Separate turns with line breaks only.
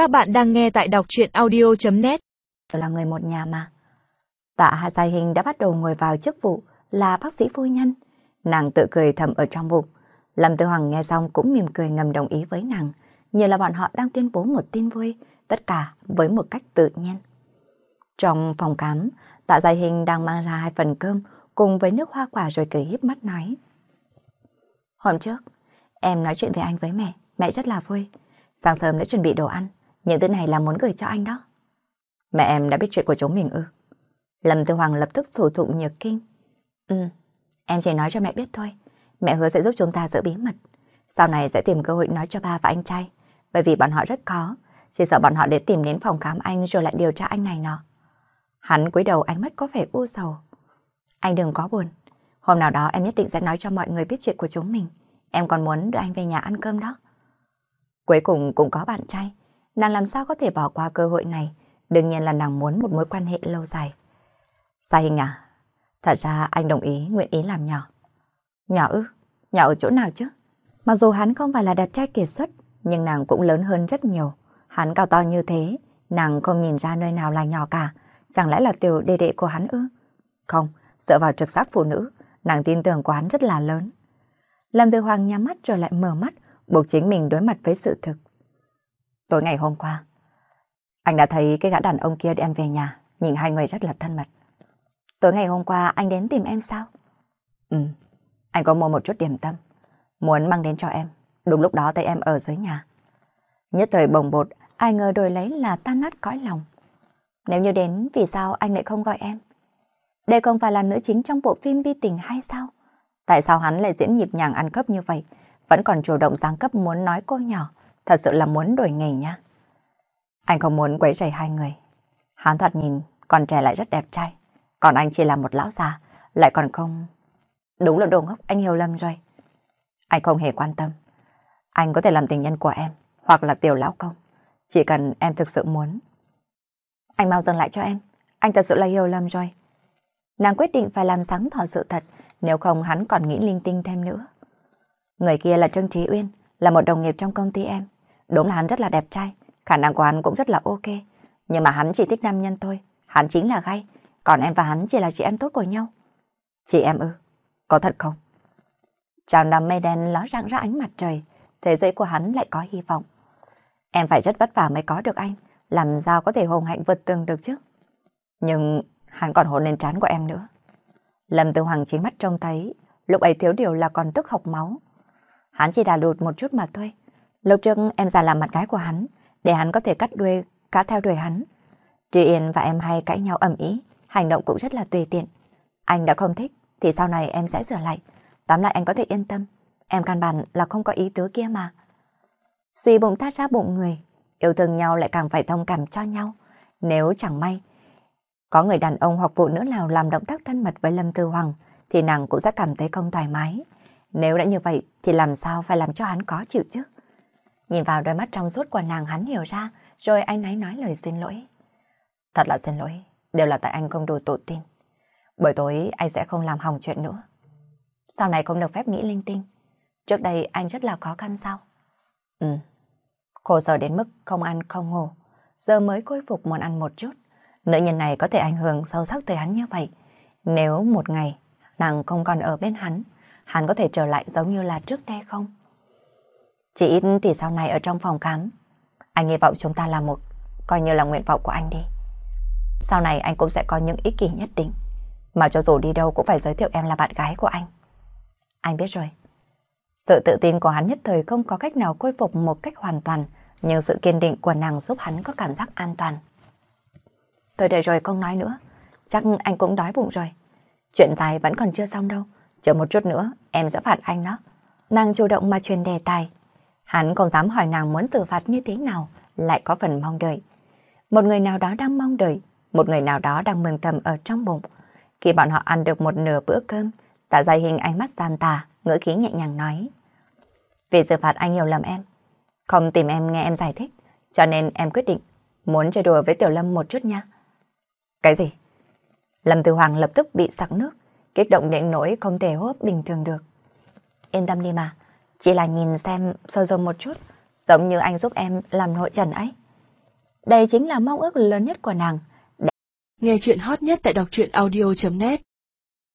Các bạn đang nghe tại đọc chuyện audio.net
Là người một nhà mà. Tạ Hà Giai Hình đã bắt đầu ngồi vào chức vụ là bác sĩ phu nhân. Nàng tự cười thầm ở trong bụng. Lâm Tư Hoàng nghe xong cũng mỉm cười ngầm đồng ý với nàng. Như là bọn họ đang tuyên bố một tin vui, tất cả với một cách tự nhiên. Trong phòng khám, Tạ Giai Hình đang mang ra hai phần cơm cùng với nước hoa quả rồi cười híp mắt nói. Hôm trước, em nói chuyện với anh với mẹ, mẹ rất là vui. Sáng sớm đã chuẩn bị đồ ăn, những thứ này là muốn gửi cho anh đó. Mẹ em đã biết chuyện của chúng mình ư? Lâm Tư Hoàng lập tức thủ thụ nhược kinh. Ừ, em chỉ nói cho mẹ biết thôi. Mẹ hứa sẽ giúp chúng ta giữ bí mật. Sau này sẽ tìm cơ hội nói cho ba và anh trai. Bởi vì bọn họ rất khó. Chỉ sợ bọn họ để tìm đến phòng khám anh rồi lại điều tra anh này nọ. Hắn cúi đầu ánh mắt có vẻ u sầu. Anh đừng có buồn. Hôm nào đó em nhất định sẽ nói cho mọi người biết chuyện của chúng mình. Em còn muốn đưa anh về nhà ăn cơm đó. Cuối cùng cũng có bạn trai. Nàng làm sao có thể bỏ qua cơ hội này? Đương nhiên là nàng muốn một mối quan hệ lâu dài. Sa Hình à? Thật ra anh đồng ý, nguyện ý làm nhỏ. Nhỏ ư? Nhỏ ở chỗ nào chứ? Mặc dù hắn không phải là đẹp trai kiệt xuất, nhưng nàng cũng lớn hơn rất nhiều. Hắn cao to như thế, nàng không nhìn ra nơi nào là nhỏ cả. Chẳng lẽ là tiểu đệ đệ của hắn ư? Không, dựa vào trực giác phụ nữ, nàng tin tưởng của hắn rất là lớn. Lâm Tư Hoàng nhắm mắt rồi lại mở mắt, buộc chính mình đối mặt với sự thực. Tối ngày hôm qua, anh đã thấy cái gã đàn ông kia đem về nhà, nhìn hai người rất là thân mật. Tối ngày hôm qua anh đến tìm em sao? Ừ, anh có mua một chút điểm tâm, muốn mang đến cho em. Đúng lúc đó thấy em ở dưới nhà. Nhất thời bồng bột, ai ngờ đổi lấy là tan nát cõi lòng. Nếu như đến, vì sao anh lại không gọi em? Đây không phải là nữ chính trong bộ phim bi tình hay sao? Tại sao hắn lại diễn nhịp nhàng ăn cắp như vậy? Vẫn còn chủ động giáng cấp muốn nói cô nhỏ. Thật sự là muốn đổi nghề nhá. Anh không muốn quấy rầy hai người. Hán thoạt nhìn còn trẻ lại rất đẹp trai. Còn anh chỉ là một lão già, lại còn không... Đúng là đồ ngốc, anh hiểu lầm rồi. Anh không hề quan tâm. Anh có thể làm tình nhân của em, hoặc là tiểu lão công. Chỉ cần em thực sự muốn. Anh mau dừng lại cho em. Anh thật sự là hiểu lầm rồi. Nàng quyết định phải làm sáng tỏ sự thật, nếu không hắn còn nghĩ linh tinh thêm nữa. Người kia là Trương Trí Uyên, là một đồng nghiệp trong công ty em. Đúng là hắn rất là đẹp trai, khả năng của hắn cũng rất là ok. Nhưng mà hắn chỉ thích nam nhân thôi, hắn chính là gay, còn em và hắn chỉ là chị em tốt của nhau. Chị em ư, có thật không? Trong đám mây đen ló rạng ra ánh mặt trời, thế giới của hắn lại có hy vọng. Em phải rất vất vả mới có được anh, làm sao có thể hồng hạnh vượt tường được chứ? Nhưng hắn còn hôn lên trán của em nữa. Lâm Tư Hoàng chính mắt trông thấy, lúc ấy thiếu điều là còn tức học máu. Hắn chỉ đà lụt một chút mà thôi. Lúc trước em giả làm mặt gái của hắn, để hắn có thể cắt đuôi, cá theo đuổi hắn. Tri Yên và em hay cãi nhau ẩm ý, hành động cũng rất là tùy tiện. Anh đã không thích, thì sau này em sẽ sửa lại. Tóm lại anh có thể yên tâm, em căn bản là không có ý tứ kia mà. Suy bụng thắt ra bụng người, yêu thương nhau lại càng phải thông cảm cho nhau. Nếu chẳng may, có người đàn ông hoặc phụ nữ nào làm động tác thân mật với Lâm Tư Hoàng, thì nàng cũng sẽ cảm thấy không thoải mái. Nếu đã như vậy, thì làm sao phải làm cho hắn có chịu chứ? Nhìn vào đôi mắt trong suốt của nàng hắn hiểu ra, rồi anh ấy nói lời xin lỗi. Thật là xin lỗi, đều là tại anh không đủ tự tin. Buổi tối anh sẽ không làm hỏng chuyện nữa. Sau này không được phép nghĩ linh tinh. Trước đây anh rất là khó khăn sao? Ừ, khổ sở đến mức không ăn không ngủ. Giờ mới khôi phục muốn ăn một chút. Nữ nhân này có thể ảnh hưởng sâu sắc tới hắn như vậy. Nếu một ngày nàng không còn ở bên hắn, hắn có thể trở lại giống như là trước đây không? Chỉ ít thì sau này ở trong phòng khám, anh hy vọng chúng ta là một, coi như là nguyện vọng của anh đi. Sau này anh cũng sẽ có những ý kỳ nhất định, mà cho dù đi đâu cũng phải giới thiệu em là bạn gái của anh. Anh biết rồi. Sự tự tin của hắn nhất thời không có cách nào khôi phục một cách hoàn toàn, nhưng sự kiên định của nàng giúp hắn có cảm giác an toàn. Tôi đợi rồi không nói nữa, chắc anh cũng đói bụng rồi. Chuyện tài vẫn còn chưa xong đâu, chờ một chút nữa em sẽ phạt anh đó. Nàng chủ động mà truyền đề tài. Hắn không dám hỏi nàng muốn xử phạt như thế nào, lại có phần mong đợi. Một người nào đó đang mong đợi, một người nào đó đang mừng thầm ở trong bụng. Khi bọn họ ăn được một nửa bữa cơm, tạ dài hình ánh mắt gian tà, ngữ khí nhẹ nhàng nói. Vì xử phạt anh hiểu lầm em, không tìm em nghe em giải thích, cho nên em quyết định muốn chơi đùa với Tiểu Lâm một chút nha. Cái gì? Lâm Tử Hoàng lập tức bị sặc nước, kích động đến nỗi không thể hô hấp bình thường được. Yên tâm đi mà, chỉ là nhìn xem sơ dầu một chút, giống như anh giúp em làm nội trần ấy. Đây chính là mong ước lớn nhất của nàng. Để...
Nghe chuyện hot nhất tại đọc truyện audio.net